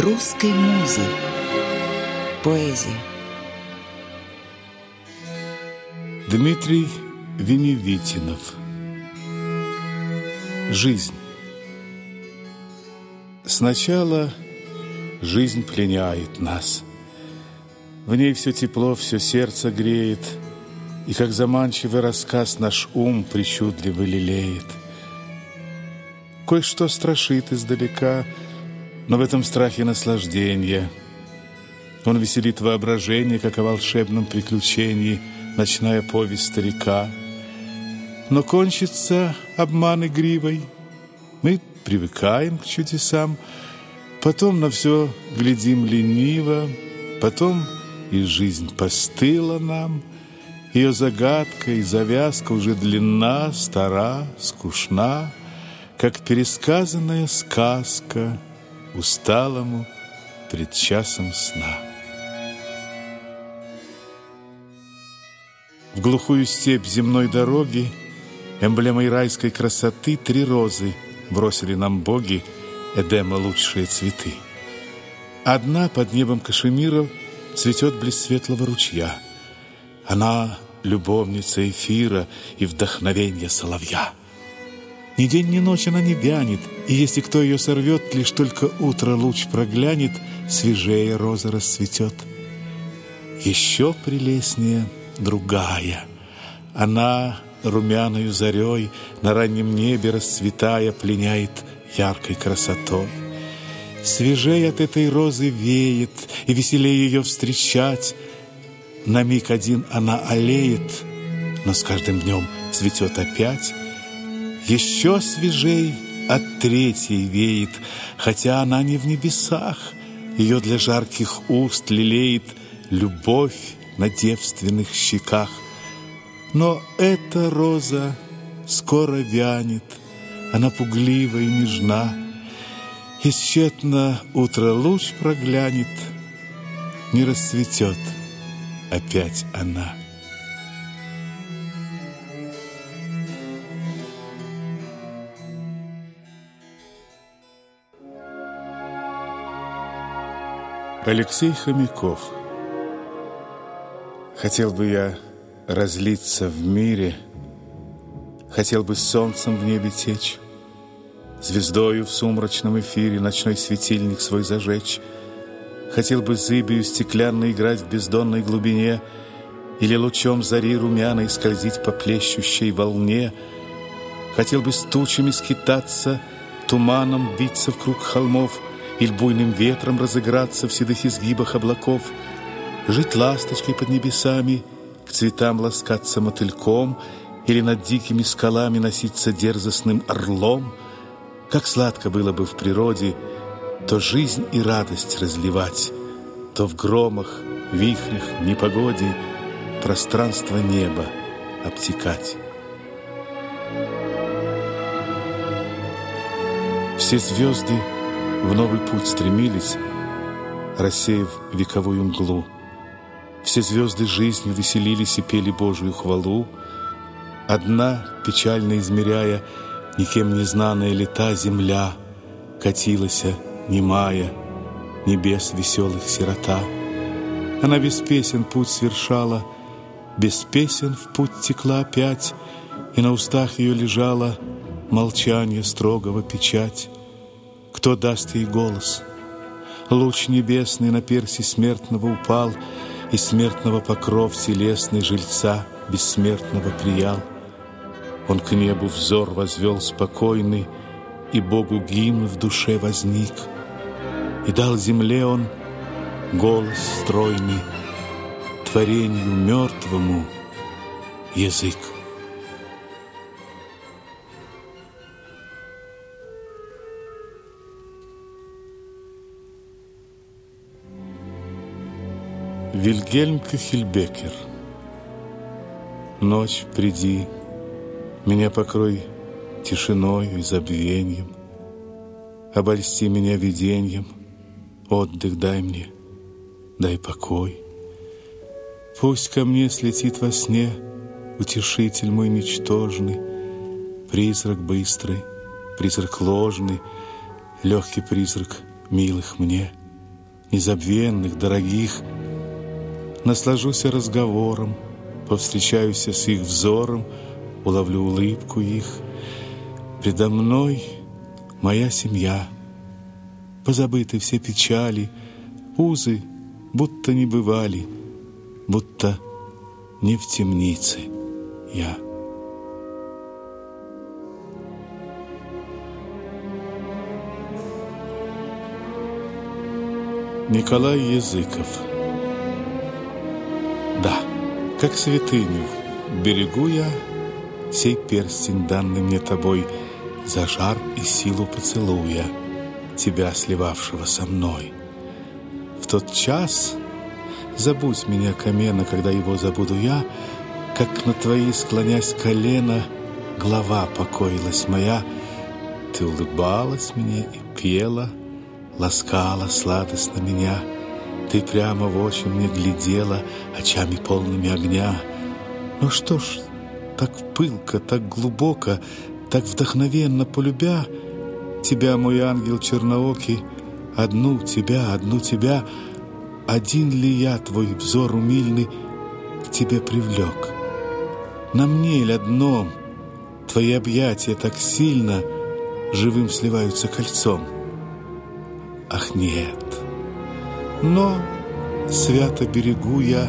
Русской музы. Поэзия. Дмитрий Веневитинов. Жизнь. Сначала жизнь пленяет нас. В ней все тепло, все сердце греет, И как заманчивый рассказ наш ум причудливо лелеет. Кое-что страшит издалека, но в этом страхе наслаждение. Он веселит воображение, как о волшебном приключении, ночная повесть старика. Но кончится обман игривой. Мы привыкаем к чудесам, потом на все глядим лениво, потом и жизнь постыла нам, ее загадка и завязка уже длинна, стара, скучна — как пересказанная сказка усталому пред часом сна. В глухую степь земной дороги эмблемой райской красоты три розы бросили нам боги Эдема лучшие цветы. Одна под небом Кашемира цветет близ светлого ручья. Она любовница эфира и вдохновенье соловья. Ни день, ни ночь она не вянет, и если кто ее сорвет, лишь только утро луч проглянет, свежее роза расцветет. Еще прелестнее другая. Она румяною зарей на раннем небе расцветая пленяет яркой красотой. Свежей от этой розы веет, и веселее ее встречать. На миг один она олеет, но с каждым днем цветет опять — еще свежей от третьей веет, хотя она не в небесах. Ее для жарких уст лелеет любовь на девственных щеках. Но эта роза скоро вянет, она пуглива и нежна, и утро луч проглянет, не расцветет опять она. Алексей Хомяков. Хотел бы я разлиться в мире, Хотел бы солнцем в небе течь, Звездою в сумрачном эфире Ночной светильник свой зажечь, Хотел бы зыбью стеклянной Играть в бездонной глубине Или лучом зари румяной Скользить по плещущей волне, Хотел бы с тучами скитаться, Туманом биться в круг холмов — или буйным ветром разыграться в седых изгибах облаков, жить ласточкой под небесами, к цветам ласкаться мотыльком или над дикими скалами носиться дерзостным орлом. Как сладко было бы в природе то жизнь и радость разливать, то в громах, вихрях, непогоде пространство неба обтекать. Все звезды — в новый путь стремились, рассеяв вековую мглу. Все звезды жизни веселились и пели Божию хвалу. Одна, печально измеряя, никем не знанная лета земля, катилась, немая, небес веселых сирота. Она без песен путь свершала, без песен в путь текла опять, и на устах ее лежала молчание строгого печать. Кто даст ей голос? Луч небесный на перси смертного упал, И смертного покров телесный жильца бессмертного приял. Он к небу взор возвел спокойный, И Богу гимн в душе возник. И дал земле он голос стройный, Творению мертвому язык. Вильгельм Кахельбекер Ночь, приди, меня покрой тишиной и забвеньем, Обольсти меня виденьем, отдых дай мне, дай покой. Пусть ко мне слетит во сне утешитель мой ничтожный, Призрак быстрый, призрак ложный, легкий призрак милых мне, незабвенных, дорогих. Наслажуся разговором, повстречаюсь с их взором, уловлю улыбку их. Предо мной моя семья, позабыты все печали, узы будто не бывали, будто не в темнице я. Николай Языков как святыню берегу я Сей перстень, данный мне тобой, За жар и силу поцелуя Тебя, сливавшего со мной. В тот час забудь меня, Камена, Когда его забуду я, Как на твои, склонясь колено, Голова покоилась моя, Ты улыбалась мне и пела — ласкала сладостно меня. Ты прямо в очи мне глядела очами полными огня. Ну что ж, так пылко, так глубоко, так вдохновенно полюбя, Тебя, мой ангел черноокий, одну тебя, одну тебя, Один ли я, твой взор умильный, к тебе привлек? На мне ли одном твои объятия так сильно Живым сливаются кольцом — Ах, нет. Но свято берегу я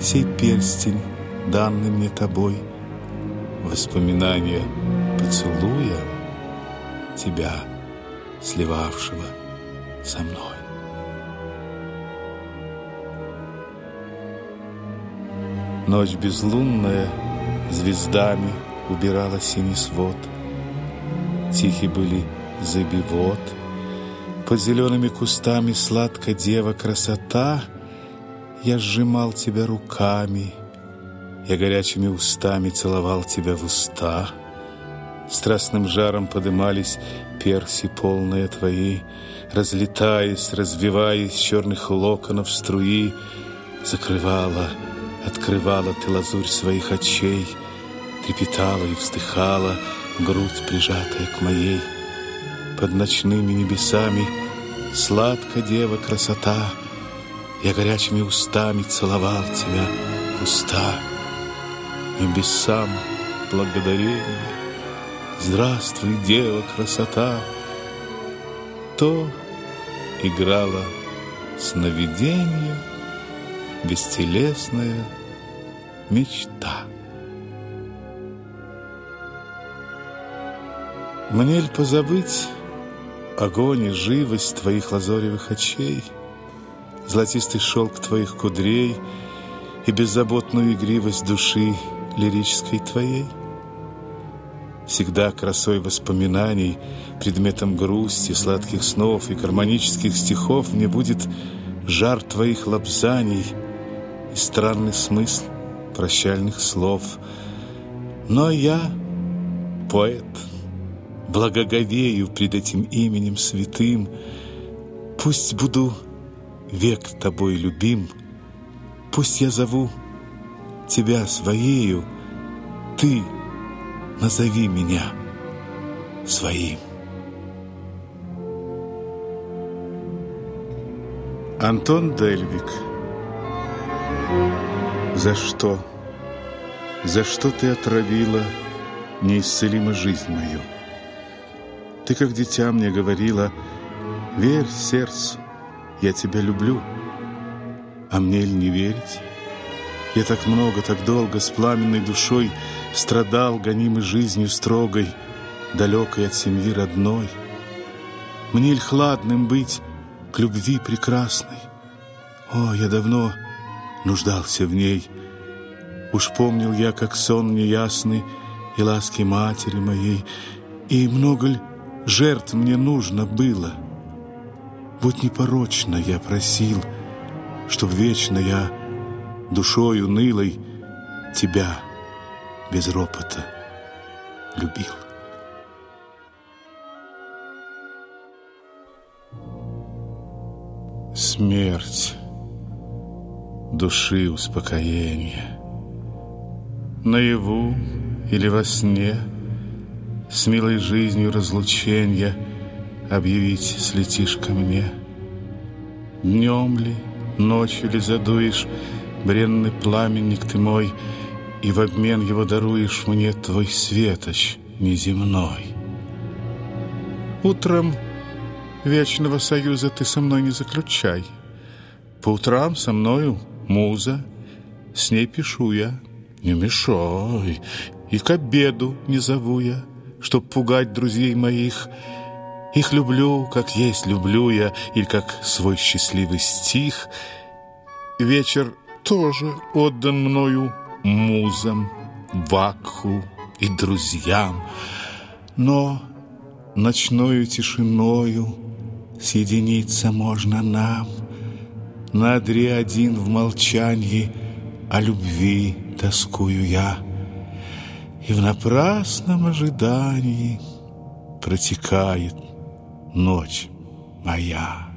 Сей перстень, данный мне тобой, Воспоминания поцелуя Тебя, сливавшего со мной. Ночь безлунная звездами убирала синий свод. Тихи были зыби вод — под зелеными кустами сладко дева красота, Я сжимал тебя руками, Я горячими устами целовал тебя в уста. Страстным жаром подымались перси полные твои, Разлетаясь, развиваясь черных локонов струи, Закрывала, открывала ты лазурь своих очей, Трепетала и вздыхала грудь, прижатая к моей. Под ночными небесами — Сладко, дева, красота, Я горячими устами целовал тебя в уста. Небесам благодарение, Здравствуй, дева, красота. То играла сновидение, Бестелесная мечта. Мне ли позабыть огонь и живость твоих лазоревых очей, Золотистый шелк твоих кудрей И беззаботную игривость души лирической твоей. Всегда красой воспоминаний, предметом грусти, сладких снов и гармонических стихов Мне будет жар твоих лапзаний и странный смысл прощальных слов. Но я поэт — благоговею пред этим именем святым. Пусть буду век тобой любим, пусть я зову тебя своею, ты назови меня своим. Антон Дельвик За что? За что ты отравила неисцелимо жизнь мою? Ты, как дитя, мне говорила, верь сердцу, я тебя люблю. А мне ли не верить? Я так много, так долго с пламенной душой Страдал, гонимый жизнью строгой, Далекой от семьи родной. Мне ль хладным быть к любви прекрасной? О, я давно нуждался в ней. Уж помнил я, как сон неясный И ласки матери моей, И много ль жертв мне нужно было. Будь непорочно, я просил, Чтоб вечно я душою нылой Тебя без ропота любил. Смерть души успокоение Наяву или во сне — с милой жизнью разлученья, объявить слетишь ко мне. Днем ли, ночью ли задуешь бренный пламенник ты мой, И в обмен его даруешь мне твой светоч неземной. Утром вечного союза ты со мной не заключай. По утрам со мною муза, с ней пишу я, не мешай, и к обеду не зову я, чтоб пугать друзей моих, их люблю, как есть люблю я, или как свой счастливый стих. Вечер тоже отдан мною музам, вакху и друзьям. Но ночною тишиною Съединиться можно нам На один в молчании О любви тоскую я И в напрасном ожидании Протекает ночь моя.